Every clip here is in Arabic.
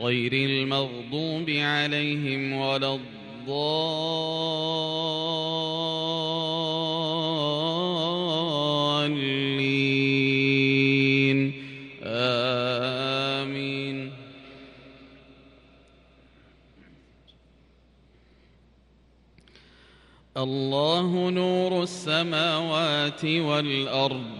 غير المغضوب عليهم ولا الضالين. آمين. الله نور السماوات والأرض.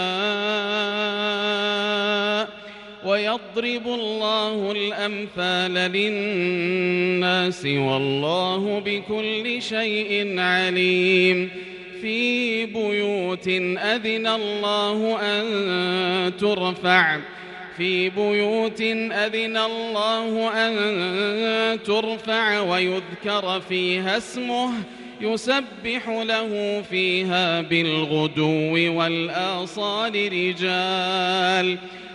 ويضرب الله الأمثال للناس والله بكل شيء عليم في بيوت أذن الله أن ترفع في بيوت أذن الله أن ترفع ويذكر فيها اسمه يسبح له فيها بالغدو والآصال رجال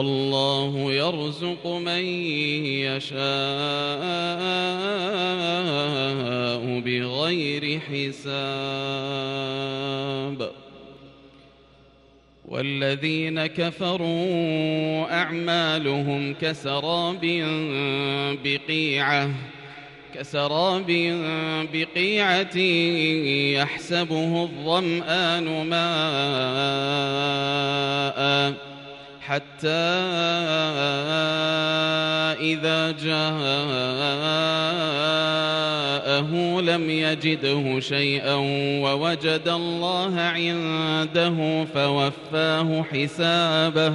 والله يرزق من يشاء بغير حساب. والذين كفروا أعمالهم كسراب بقيعة كسراب بقيعة يحسبه الظمآن ماءً. حتى إذا جاءه لم يجده شيئا ووجد الله عنده فوفاه حسابه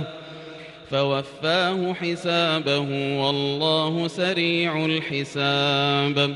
فوفاه حسابه والله سريع الحساب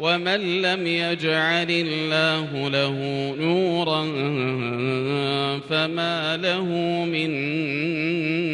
ومن لم يجعل الله له نورا فما له من نور